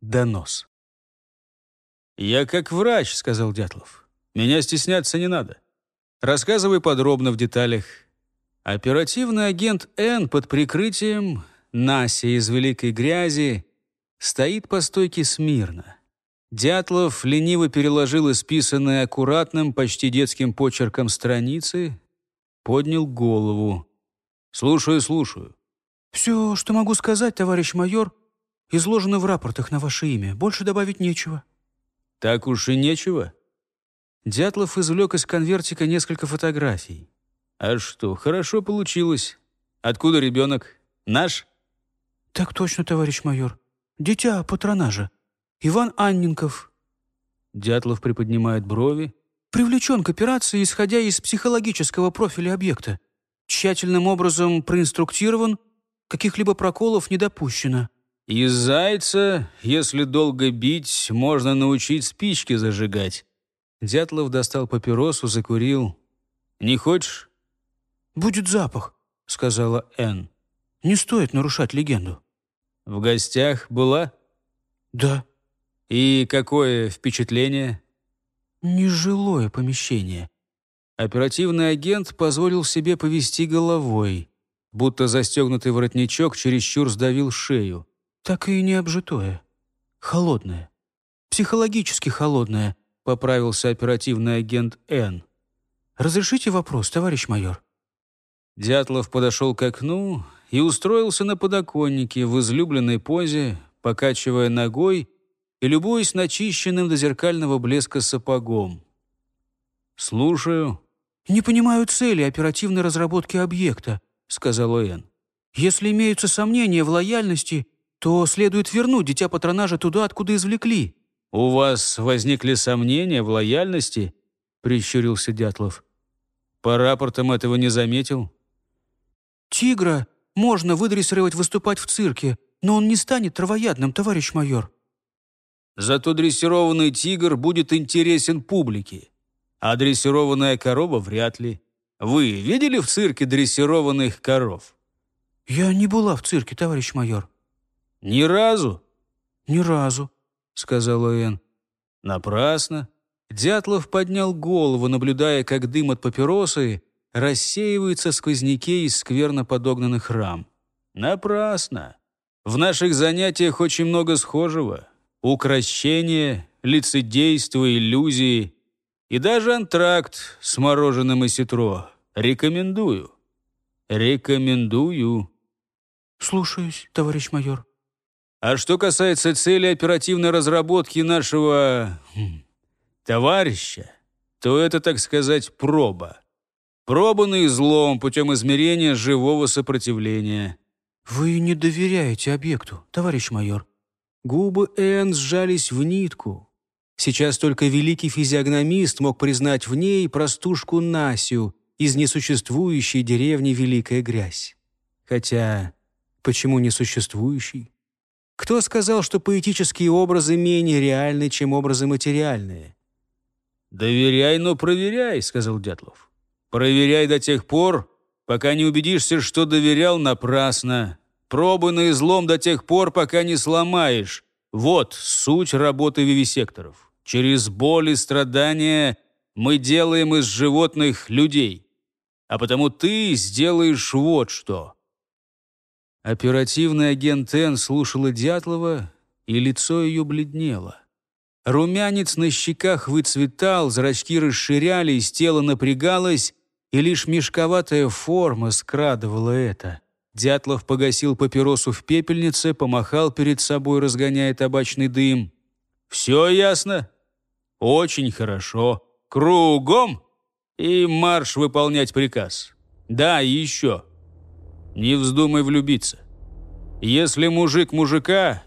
донос. «Я как врач», — сказал Дятлов. «Меня стесняться не надо. Рассказывай подробно в деталях. Оперативный агент Н под прикрытием Нася из Великой Грязи стоит по стойке смирно. Дятлов лениво переложил исписанные аккуратным, почти детским почерком страницы, поднял голову. «Слушаю, слушаю». «Все, что могу сказать, товарищ майор, изложено в рапортах на ваше имя. Больше добавить нечего». «Так уж и нечего». Дятлов извлек из конвертика несколько фотографий. «А что, хорошо получилось. Откуда ребенок? Наш?» «Так точно, товарищ майор. Дитя патронажа. Иван Анненков». Дятлов приподнимает брови. «Привлечен к операции, исходя из психологического профиля объекта. Тщательным образом проинструктирован, каких-либо проколов не допущено». «Из зайца, если долго бить, можно научить спички зажигать». Дятлов достал папиросу, закурил. «Не хочешь?» «Будет запах», — сказала Энн. «Не стоит нарушать легенду». «В гостях была?» «Да». «И какое впечатление?» «Нежилое помещение». Оперативный агент позволил себе повести головой, будто застегнутый воротничок чересчур сдавил шею. «Так и не обжитое. Холодное. Психологически холодное», — поправился оперативный агент Н. «Разрешите вопрос, товарищ майор?» Дятлов подошел к окну и устроился на подоконнике в излюбленной позе, покачивая ногой и любуясь начищенным до зеркального блеска сапогом. «Слушаю». «Не понимаю цели оперативной разработки объекта», — сказал Оэн. «Если имеются сомнения в лояльности, то следует вернуть дитя патронажа туда, откуда извлекли». «У вас возникли сомнения в лояльности?» — прищурился Дятлов. «По рапортам этого не заметил». «Тигра можно выдрессировать выступать в цирке, но он не станет травоядным, товарищ майор». Зато дрессированный тигр будет интересен публике, а дрессированная корова вряд ли. Вы видели в цирке дрессированных коров? «Я не была в цирке, товарищ майор». «Ни разу?» «Ни разу», — сказала Энн. «Напрасно». Дятлов поднял голову, наблюдая, как дым от папиросы рассеивается в сквозняке из скверно подогнанных рам. «Напрасно. В наших занятиях очень много схожего. Укращение, лицедейство, иллюзии и даже антракт с мороженым и ситро. Рекомендую. Рекомендую. Слушаюсь, товарищ майор. А что касается цели оперативной разработки нашего товарища, то это, так сказать, проба. Проба на излом путем измерения живого сопротивления. Вы не доверяете объекту, товарищ майор. Губы Энн сжались в нитку. Сейчас только великий физиогномист мог признать в ней простушку Насю из несуществующей деревни Великая Грязь. Хотя, почему несуществующий? Кто сказал, что поэтические образы менее реальны, чем образы материальные? «Доверяй, но проверяй», — сказал Дятлов. «Проверяй до тех пор, пока не убедишься, что доверял напрасно. Пробуй на излом до тех пор, пока не сломаешь. Вот суть работы вивисекторов. Через боль и страдания мы делаем из животных людей. А потому ты сделаешь вот что». Оперативный агент Н слушала Дятлова, и лицо ее бледнело. Румянец на щеках выцветал, зрачки расширялись, тело напрягалось, и лишь мешковатая форма скрадывала это. Дятлов погасил папиросу в пепельнице, помахал перед собой, разгоняя табачный дым. «Все ясно? Очень хорошо. Кругом и марш выполнять приказ. Да, и еще. Не вздумай влюбиться. Если мужик мужика,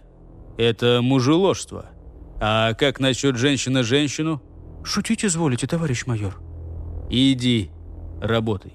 это мужеложство. А как насчет женщина женщину? Шутить изволите, товарищ майор. Иди, работай.